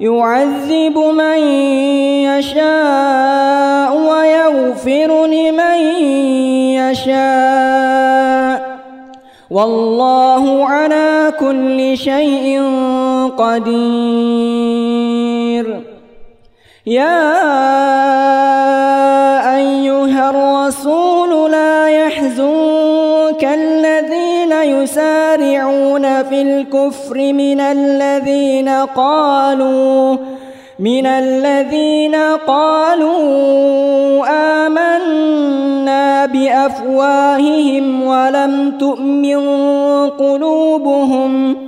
يعذب من يشاء ويغفر لمن يشاء. والله على كل شيء قدير. يا أيها الرسول لا يحزنك يسارعون في الكفر من الذين قالوا من الذين قالوا آمنا بأفواههم ولم تؤمن قلوبهم.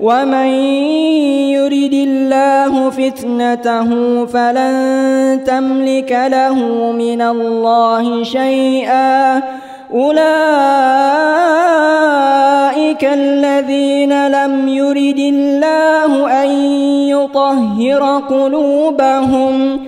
ومن يرد الله فتنته فلن تملك له من الله شيئا أولئك الذين لم يرد الله أن يطهر قلوبهم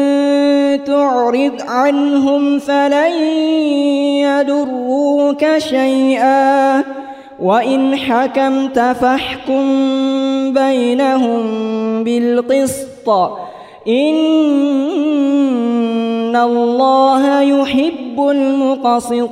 تعرض عنهم فلن يدروك شيئا. وإن حكمت فاحكم بينهم بالقسط. إن الله يحب المقسطين.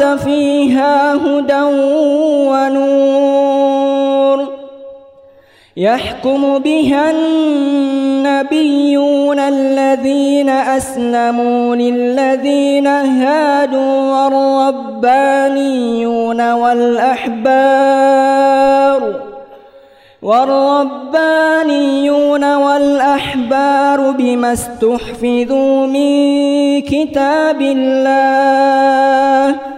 التوراة فيها هدى ونور. يحكم بها النبيون الذين أسلموا للذين هادوا والربانيون والأحبار. والربانيون والأحبار بما استحفظوا من كتاب الله.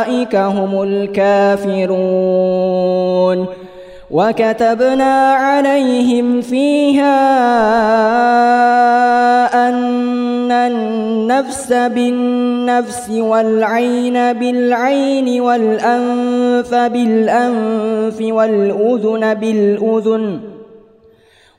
هم الكافرون وكتبنا عليهم فيها أن النفس بالنفس والعين بالعين والأنف بالأنف والأذن بالأذن